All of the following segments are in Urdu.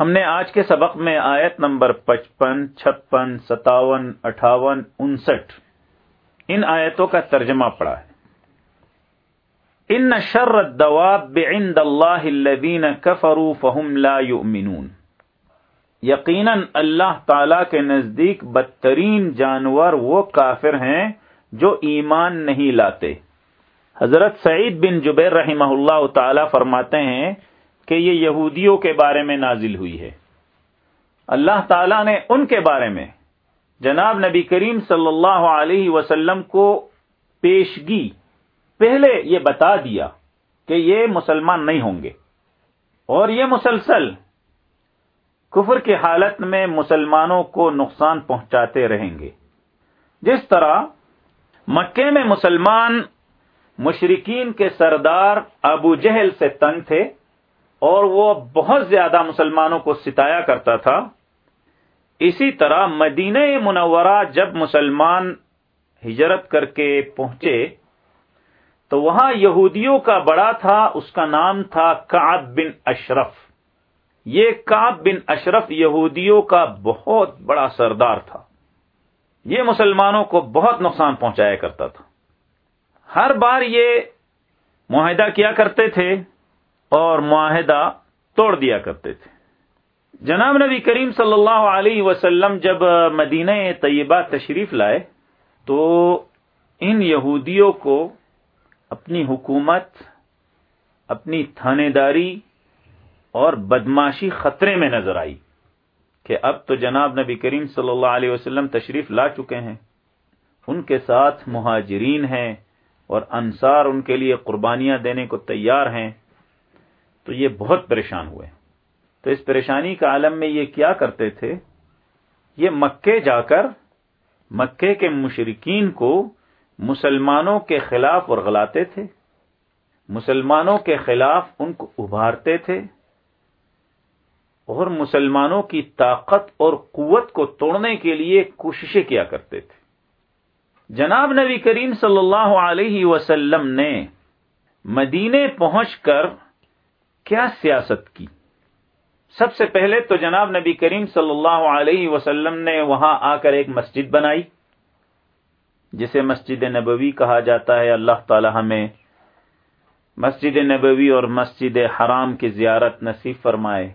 ہم نے آج کے سبق میں آیت نمبر پچپن، چھپن، ستاون، اٹھاون، انسٹھ، ان آیتوں کا ترجمہ پڑا ہے۔ ان شر الدواب عند اللہ الذین کفروا فهم لا یؤمنون۔ یقیناً اللہ تعالی کے نزدیک بدترین جانور وہ کافر ہیں جو ایمان نہیں لاتے۔ حضرت سعید بن جبیر رحمہ اللہ تعالی فرماتے ہیں کہ یہ یہودیوں کے بارے میں نازل ہوئی ہے۔ اللہ تعالی نے ان کے بارے میں جناب نبی کریم صلی اللہ علیہ وسلم کو پیشگی پہلے یہ بتا دیا کہ یہ مسلمان نہیں ہوں گے۔ اور یہ مسلسل کفر کی حالت میں مسلمانوں کو نقصان پہنچاتے رہیں گے۔ جس طرح مکے میں مسلمان مشرقین کے سردار ابو جہل سے تنگ تھے اور وہ بہت زیادہ مسلمانوں کو ستایا کرتا تھا۔ اسی طرح مدینہ منورہ جب مسلمان ہجرت کر کے پہنچے، تو وہاں یہودیوں کا بڑا تھا، اس کا نام تھا کاب بن اشرف۔ یہ کاب بن اشرف یہودیوں کا بہت بڑا سردار تھا۔ یہ مسلمانوں کو بہت نقصان پہنچایا کرتا تھا۔ ہر بار یہ معاہدہ کیا کرتے تھے اور معاہدہ توڑ دیا کرتے تھے۔ جناب نبی کریم صلی اللہ علیہ وسلم جب مدینہ طیبہ تشریف لائے تو ان یہودیوں کو اپنی حکومت، اپنی تھانے داری اور بدماشی خطرے میں نظر آئی کہ اب تو جناب نبی کریم صلی اللہ علیہ وسلم تشریف لا چکے ہیں۔ ان کے ساتھ مہاجرین ہیں اور انصار ان کے لیے قربانیاں دینے کو تیار ہیں۔ تو یہ بہت پریشان ہوئے۔ تو اس پریشانی کا عالم میں یہ کیا کرتے تھے؟ یہ مکے جا کر مکے کے مشرقین کو مسلمانوں کے خلاف ورغلاتے تھے۔ مسلمانوں کے خلاف ان کو ابھارتے تھے۔ اور مسلمانوں کی طاقت اور قوت کو توڑنے کے لیے کوششیں کیا کرتے تھے۔ جناب نبی کریم صلی اللہ علیہ وسلم نے مدینے پہنچ کر کیا سیاست کی؟ سب سے پہلے تو جناب نبی کریم صلی اللہ علیہ وسلم نے وہاں آ کر ایک مسجد بنائی، جسے مسجد نبوی کہا جاتا ہے۔ اللہ تعالی ہمیں مسجد نبوی اور مسجد حرام کی زیارت نصیب فرمائے،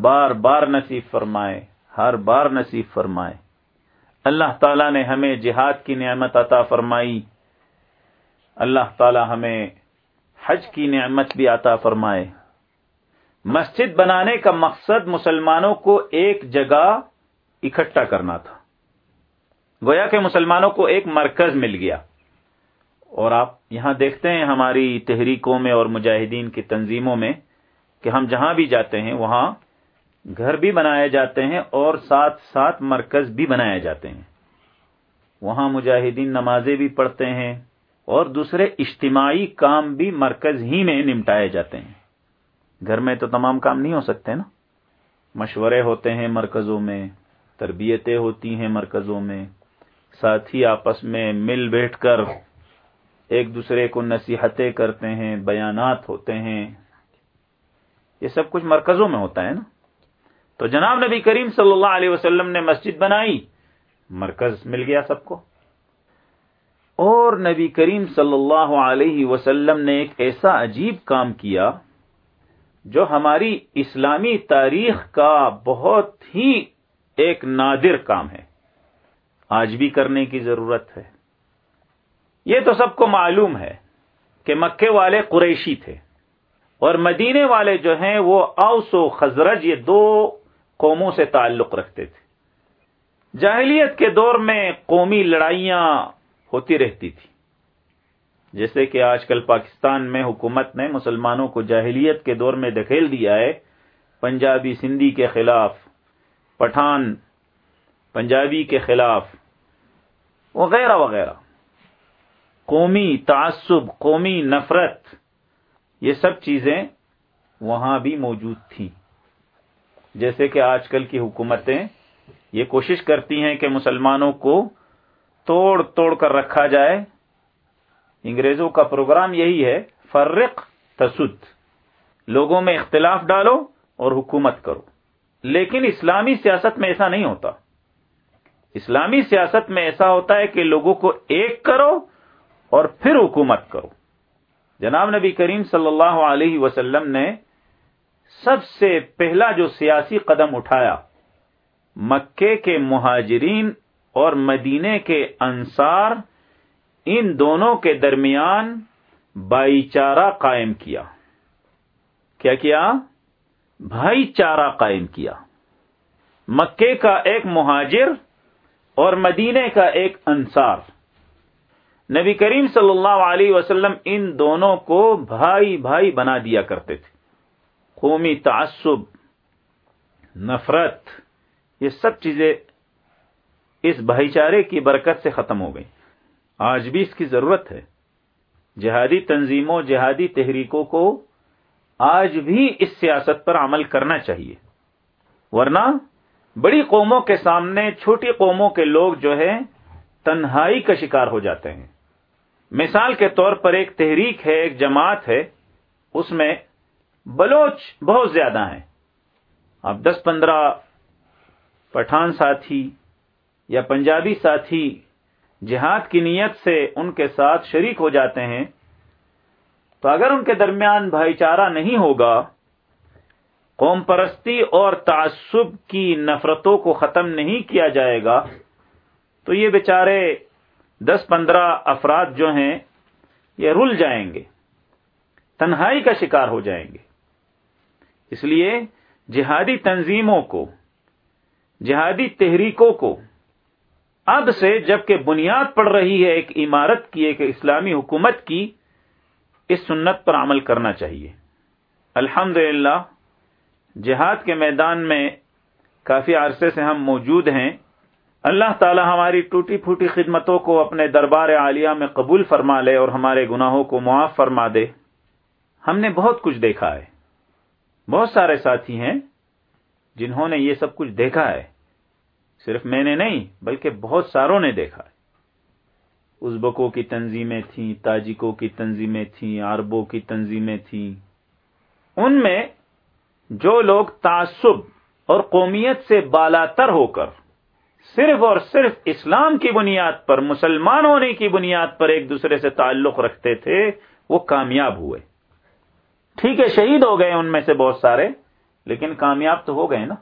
بار بار نصیب فرمائے، ہر بار نصیب فرمائے۔ اللہ تعالی نے ہمیں جہاد کی نعمت عطا فرمائی۔ اللہ تعالی ہمیں حج کی نعمت بھی عطا فرمائے۔ مسجد بنانے کا مقصد مسلمانوں کو ایک جگہ اکٹھا کرنا تھا۔ گویا کہ مسلمانوں کو ایک مرکز مل گیا۔ اور آپ یہاں دیکھتے ہیں ہماری تحریکوں میں اور مجاہدین کی تنظیموں میں کہ ہم جہاں بھی جاتے ہیں، وہاں گھر بھی بنائے جاتے ہیں اور ساتھ ساتھ مرکز بھی بنائے جاتے ہیں۔ وہاں مجاہدین نمازیں بھی پڑھتے ہیں اور دوسرے اجتماعی کام بھی مرکز ہی میں نمٹائے جاتے ہیں۔ گھر میں تو تمام کام نہیں ہو سکتے نا؟ مشورے ہوتے ہیں مرکزوں میں، تربیتیں ہوتی ہیں مرکزوں میں، ساتھی آپس میں مل بیٹھ کر ایک دوسرے کو نصیحتیں کرتے ہیں، بیانات ہوتے ہیں۔ یہ سب کچھ مرکزوں میں ہوتا ہے نا؟ تو جناب نبی کریم صلی اللہ علیہ وسلم نے مسجد بنائی، مرکز مل گیا سب کو۔ اور نبی کریم صلی اللہ علیہ وسلم نے ایک ایسا عجیب کام کیا جو ہماری اسلامی تاریخ کا بہت ہی ایک نادر کام ہے۔ آج بھی کرنے کی ضرورت ہے۔ یہ تو سب کو معلوم ہے کہ مکے والے قریشی تھے اور مدینے والے جو ہیں وہ اوس و خزرج، یہ دو قوموں سے تعلق رکھتے تھے۔ جاہلیت کے دور میں قومی لڑائیاں ہوتی رہتی تھی جیسے کہ آج کل پاکستان میں حکومت نے مسلمانوں کو جاہلیت کے دور میں دکھیل دیا ہے، پنجابی سندھی کے خلاف، پٹھان پنجابی کے خلاف، وغیرہ وغیرہ۔ قومی تعصب، قومی نفرت، یہ سب چیزیں وہاں بھی موجود تھیں۔ جیسے کہ آج کل کی حکومتیں یہ کوشش کرتی ہیں کہ مسلمانوں کو توڑ توڑ کر رکھا جائے۔ انگریزوں کا پروگرام یہی ہے، فرق تسد. لوگوں میں اختلاف ڈالو اور حکومت کرو. لیکن اسلامی سیاست میں ایسا نہیں ہوتا. اسلامی سیاست میں ایسا ہوتا ہے کہ لوگوں کو ایک کرو اور پھر حکومت کرو. جناب نبی کریم صلی اللہ علیہ وسلم نے سب سے پہلا جو سیاسی قدم اٹھایا، مکے کے مہاجرین اور مدینے کے انصار ان دونوں کے درمیان بھائی چارہ قائم کیا۔ کیا کیا؟ بھائی چارہ قائم کیا۔ مکے کا ایک مہاجر اور مدینے کا ایک انصار۔ نبی کریم صلی اللہ علیہ وسلم ان دونوں کو بھائی بھائی بنا دیا کرتے تھے۔ قومی تعصب، نفرت، یہ سب چیزیں اس بھائی چارے کی برکت سے ختم ہو گئی آج بھی اس کی ضرورت ہے۔ جہادی تنظیموں، جہادی تحریکوں کو آج بھی اس سیاست پر عمل کرنا چاہیے۔ ورنہ بڑی قوموں کے سامنے چھوٹی قوموں کے لوگ جو ہے تنہائی کا شکار ہو جاتے ہیں۔ مثال کے طور پر ایک تحریک ہے، ایک جماعت ہے، اس میں بلوچ بہت زیادہ ہیں۔ اب دس پندرہ پٹھان ساتھی یا پنجابی ساتھی جہاد کی نیت سے ان کے ساتھ شریک ہو جاتے ہیں، تو اگر ان کے درمیان بھائی چارہ نہیں ہوگا، قوم پرستی اور تعصب کی نفرتوں کو ختم نہیں کیا جائے گا، تو یہ بیچارے دس پندرہ افراد جو ہیں، یہ رل جائیں گے، تنہائی کا شکار ہو جائیں گے۔ اس لیے جہادی تنظیموں کو، جہادی تحریکوں کو اب سے جبکہ بنیاد پڑ رہی ہے ایک عمارت کی، ایک اسلامی حکومت کی، اس سنت پر عمل کرنا چاہیے۔ الحمد جہاد کے میدان میں کافی عرصے سے ہم موجود ہیں۔ اللہ تعالی ہماری ٹوٹی پھوٹی خدمتوں کو اپنے دربار عالیہ میں قبول فرما لے اور ہمارے گناہوں کو معاف فرما دے۔ ہم نے بہت کچھ دیکھا ہے۔ بہت سارے ساتھی ہیں جنہوں نے یہ سب کچھ دیکھا ہے۔ صرف میں نے نہیں، بلکہ بہت ساروں نے دیکھا ہے۔ ازبکوں کی تنظیمیں تھیں، تاجکوں کی تنظیمیں تھیں، عربوں کی تنظیمیں تھیں۔ ان میں جو لوگ تعصب اور قومیت سے بالاتر ہو کر، صرف اور صرف اسلام کی بنیاد پر، مسلمان ہونے کی بنیاد پر ایک دوسرے سے تعلق رکھتے تھے، وہ کامیاب ہوئے۔ ٹھیک ہے، شہید ہو گئے ان میں سے بہت سارے، لیکن کامیاب تو ہو گئے نا۔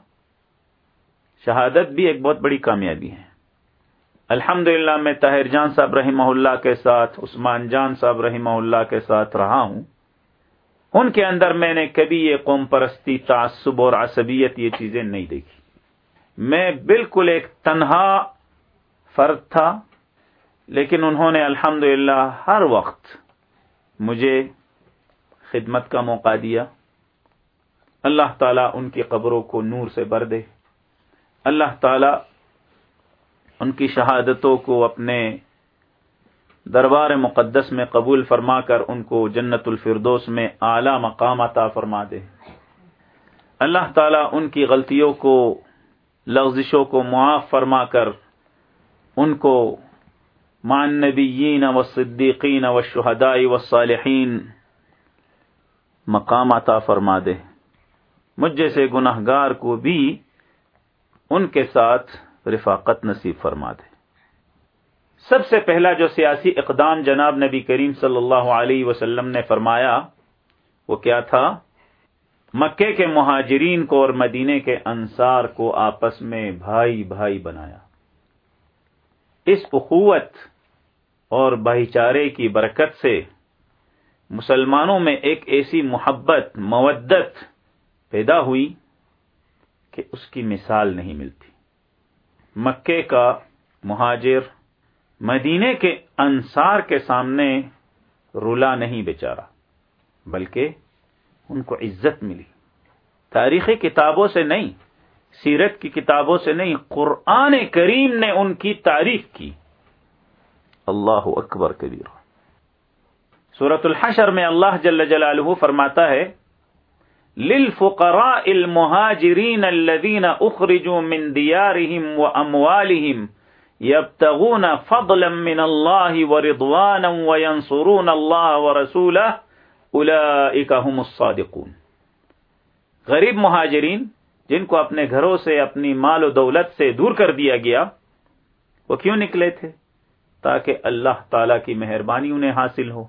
شہادت بھی ایک بہت بڑی کامیابی ہے۔ الحمد میں طاہر جان صاحب رحمہ اللہ کے ساتھ، عثمان جان صاحب رحمہ اللہ کے ساتھ رہا ہوں۔ ان کے اندر میں نے کبھی یہ قوم پرستی، تعصب اور عصبیت، یہ چیزیں نہیں دیکھی۔ میں بالکل ایک تنہا فرد تھا، لیکن انہوں نے الحمد ہر وقت مجھے خدمت کا موقع دیا۔ اللہ تعالیٰ ان کی قبروں کو نور سے بر دے۔ اللہ تعالی ان کی شہادتوں کو اپنے دربار مقدس میں قبول فرما کر ان کو جنت الفردوس میں اعلی مقام عطا فرما دے۔ اللہ تعالی ان کی غلطیوں کو، لغزشوں کو معاف فرما کر ان کو مان نبیین و صدیقین و شہدائی و صالحین مقام عطا فرما دے۔ مجھ جیسے گناہ گار کو بھی ان کے ساتھ رفاقت نصیب فرما دے۔ سب سے پہلا جو سیاسی اقدام جناب نبی کریم صلی اللہ علیہ وسلم نے فرمایا، وہ کیا تھا؟ مکے کے مہاجرین کو اور مدینے کے انصار کو آپس میں بھائی بھائی بنایا۔ اس اخوت اور بھائی چارے کی برکت سے مسلمانوں میں ایک ایسی محبت، مودت پیدا ہوئی۔ کہ اس کی مثال نہیں ملتی۔ مکے کا مہاجر مدینے کے انصار کے سامنے رولا نہیں بیچارا بلکہ ان کو عزت ملی۔ تاریخی کتابوں سے نہیں، سیرت کی کتابوں سے نہیں، قرآن کریم نے ان کی تعریف کی۔ اللہ اکبر کبیر سورت الحشر میں اللہ جل جلالہ فرماتا ہے للفقراء المهاجرين الذين اخرجوا من ديارهم واموالهم يبتغون فضلا من الله ورضوانا وينصرون الله ورسوله. اولئك هم الصادقون. غریب مہاجرین، جن کو اپنے گھروں سے، اپنی مال و دولت سے دور کر دیا گیا، وہ کیوں نکلے تھے؟ تاکہ اللہ تعالی کی مہربانی انہیں حاصل ہو،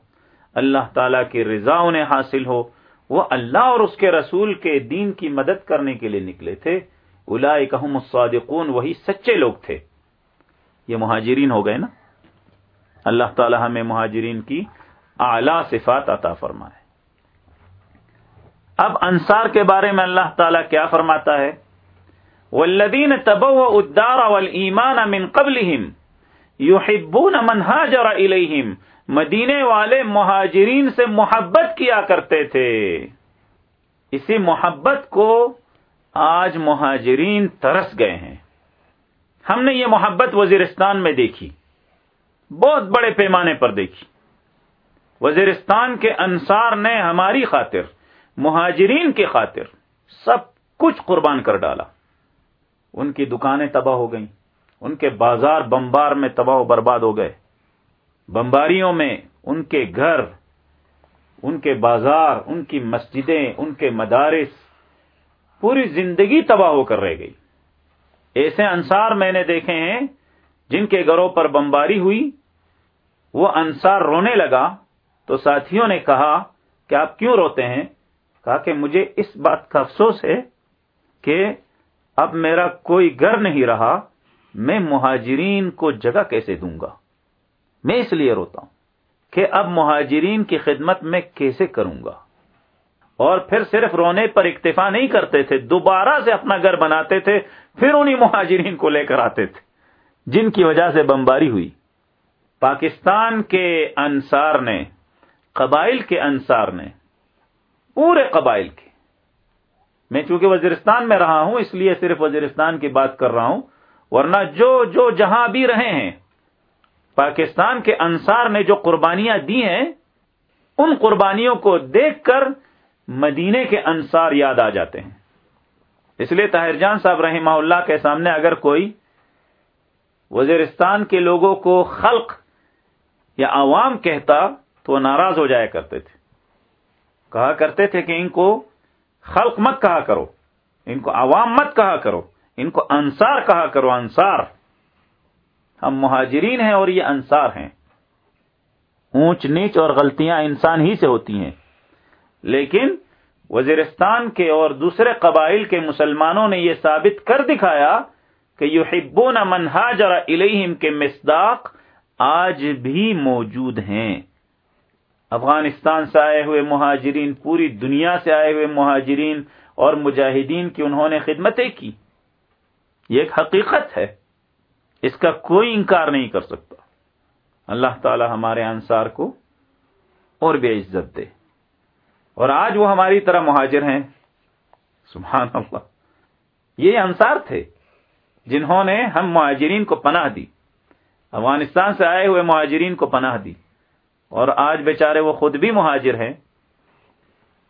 اللہ تعالی کی رضا انہیں حاصل ہو وہ اللہ اور اس کے رسول کے دین کی مدد کرنے کے لیے نکلے تھے۔ الاحم الصادقون، وہی سچے لوگ تھے۔ یہ مہاجرین ہو گئے نا؟ اللہ تعالی ہمیں مہاجرین کی اعلی صفات عطا فرمائے۔ اب انصار کے بارے میں اللہ تعالیٰ کیا فرماتا ہے؟ والذین تبوا الدار والایمان من قبلهم یحبون من هاجر الیہم۔ مدینے والے مہاجرین سے محبت کیا کرتے تھے۔ اسی محبت کو آج مہاجرین ترس گئے ہیں۔ ہم نے یہ محبت وزیرستان میں دیکھی۔ بہت بڑے پیمانے پر دیکھی۔ وزیرستان کے انصار نے ہماری خاطر، مہاجرین کی خاطر سب کچھ قربان کر ڈالا۔ ان کی دکانیں تباہ ہو گئیں۔ ان کے بازار بمبار میں تباہ و برباد ہو گئے۔ بمباریوں میں ان کے گھر، ان کے بازار، ان کی مسجدیں، ان کے مدارس پوری زندگی تباہ ہو کر رہ گئی۔ ایسے انصار میں نے دیکھے ہیں جن کے گھروں پر بمباری ہوئی۔ وہ انصار رونے لگا تو ساتھیوں نے کہا، کہ آپ کیوں روتے ہیں؟ کہا کہ مجھے اس بات کا افسوس ہے کہ اب میرا کوئی گھر نہیں رہا۔ میں مہاجرین کو جگہ کیسے دوں گا؟ میں اس لیے روتا ہوں کہ اب مہاجرین کی خدمت میں کیسے کروں گا؟ اور پھر صرف رونے پر اکتفا نہیں کرتے تھے، دوبارہ سے اپنا گھر بناتے تھے، پھر انہیں مہاجرین کو لے کر آتے تھے، جن کی وجہ سے بمباری ہوئی۔ پاکستان کے انصار نے، قبائل کے انصار نے، پورے قبائل کے۔ میں چونکہ وزیرستان میں رہا ہوں، اس لیے صرف وزیرستان کی بات کر رہا ہوں ورنہ جو جو جہاں بھی رہے ہیں، پاکستان کے انصار نے جو قربانیاں دی ہیں، ان قربانیوں کو دیکھ کر مدینے کے انصار یاد آ جاتے ہیں۔ اس لیے طاہر جان صاحب رحمہ اللہ کے سامنے اگر کوئی وزیرستان کے لوگوں کو خلق یا عوام کہتا تو وہ ناراض ہو جایا کرتے تھے۔ کہا کرتے تھے کہ ان کو خلق مت کہا کرو، ان کو عوام مت کہا کرو۔ ان کو انصار کہا کرو، انصار۔ ہم مہاجرین ہیں اور یہ انصار ہیں۔ اونچ نیچ اور غلطیاں انسان ہی سے ہوتی ہیں۔ لیکن وزیرستان کے اور دوسرے قبائل کے مسلمانوں نے یہ ثابت کر دکھایا کہ یو ہبون منہاج اور کے مصداق آج بھی موجود ہیں۔ افغانستان سے آئے ہوئے مہاجرین، پوری دنیا سے آئے ہوئے مہاجرین اور مجاہدین کی انہوں نے خدمتیں کی۔ یہ ایک حقیقت ہے۔ اس کا کوئی انکار نہیں کر سکتا۔ اللہ تعالی ہمارے انصار کو اور بے عزت دے۔ اور آج وہ ہماری طرح مہاجر ہیں۔ سبحان اللہ۔ یہ انصار تھے جنہوں نے ہم مہاجرین کو پناہ دی۔ افغانستان سے آئے ہوئے مہاجرین کو پناہ دی۔ اور آج بیچارے وہ خود بھی مہاجر ہیں۔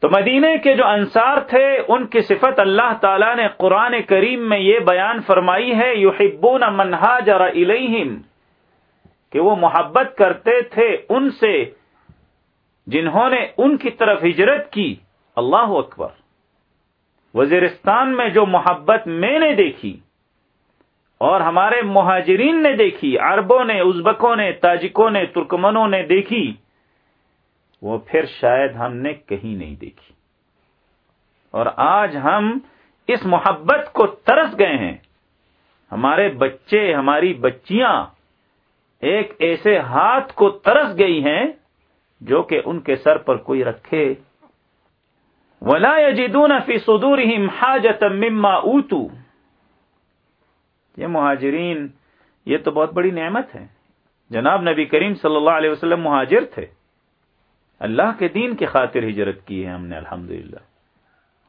تو مدینے کے جو انصار تھے، ان کی صفت اللہ تعالی نے قرآن کریم میں یہ بیان فرمائی ہے یو ہبون منہا کہ وہ محبت کرتے تھے ان سے جنہوں نے ان کی طرف ہجرت کی۔ اللہ اکبر۔ وزیرستان میں جو محبت میں نے دیکھی اور ہمارے مہاجرین نے دیکھی، عربوں نے، ازبکوں نے، تاجکوں نے، ترکمنوں نے دیکھی۔ وہ پھر شاید ہم نے کہیں نہیں دیکھی۔ اور آج ہم اس محبت کو ترس گئے ہیں۔ ہمارے بچے، ہماری بچیاں ایک ایسے ہاتھ کو ترس گئی ہیں جو کہ ان کے سر پر کوئی رکھے۔ ولا يجدون في صدورهم حاجة مما اوتوا یہ مہاجرین، یہ تو بہت بڑی نعمت ہے۔ جناب نبی کریم صلی اللہ علیہ وسلم مہاجر تھے۔ اللہ کے دین کی خاطر ہجرت کی ہے ہم نے الحمد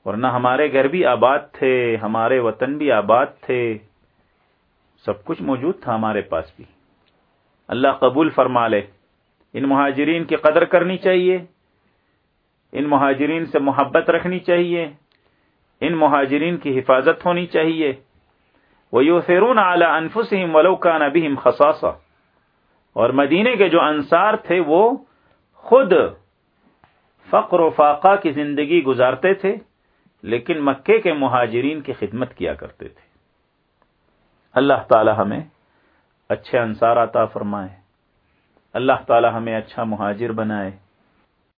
ورنہ ہمارے گھر بھی آباد تھے، ہمارے وطن بھی آباد تھے، سب کچھ موجود تھا ہمارے پاس بھی۔ اللہ قبول فرما لے۔ ان مہاجرین کی قدر کرنی چاہیے۔ ان مہاجرین سے محبت رکھنی چاہیے۔ ان مہاجرین کی حفاظت ہونی چاہیے۔ وہ یو فرون اعلی انفسم ولوکا نبیم خساسا اور مدینے کے جو انصار تھے وہ خود فقر و فاقہ کی زندگی گزارتے تھے، لیکن مکے کے مہاجرین کی خدمت کیا کرتے تھے۔ اللہ تعالی ہمیں اچھے انصار عطا فرمائے۔ اللہ تعالی ہمیں اچھا مہاجر بنائے۔